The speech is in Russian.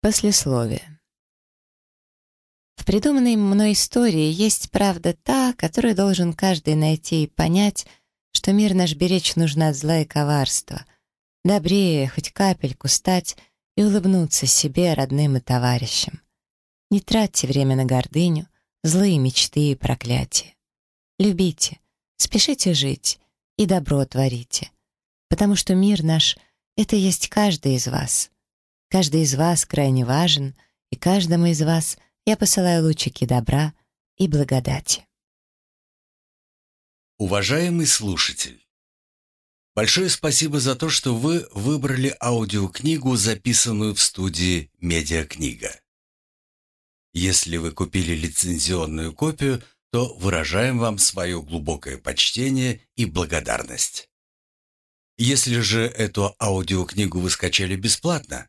Послесловие. В придуманной мной истории есть правда та, которую должен каждый найти и понять, что мир наш беречь нужно от зла и коварства, добрее хоть капельку стать и улыбнуться себе, родным и товарищам. Не тратьте время на гордыню, злые мечты и проклятия. Любите, спешите жить и добро творите, потому что мир наш — это есть каждый из вас — Каждый из вас крайне важен, и каждому из вас я посылаю лучики добра и благодати. Уважаемый слушатель! Большое спасибо за то, что вы выбрали аудиокнигу, записанную в студии «Медиакнига». Если вы купили лицензионную копию, то выражаем вам свое глубокое почтение и благодарность. Если же эту аудиокнигу вы скачали бесплатно,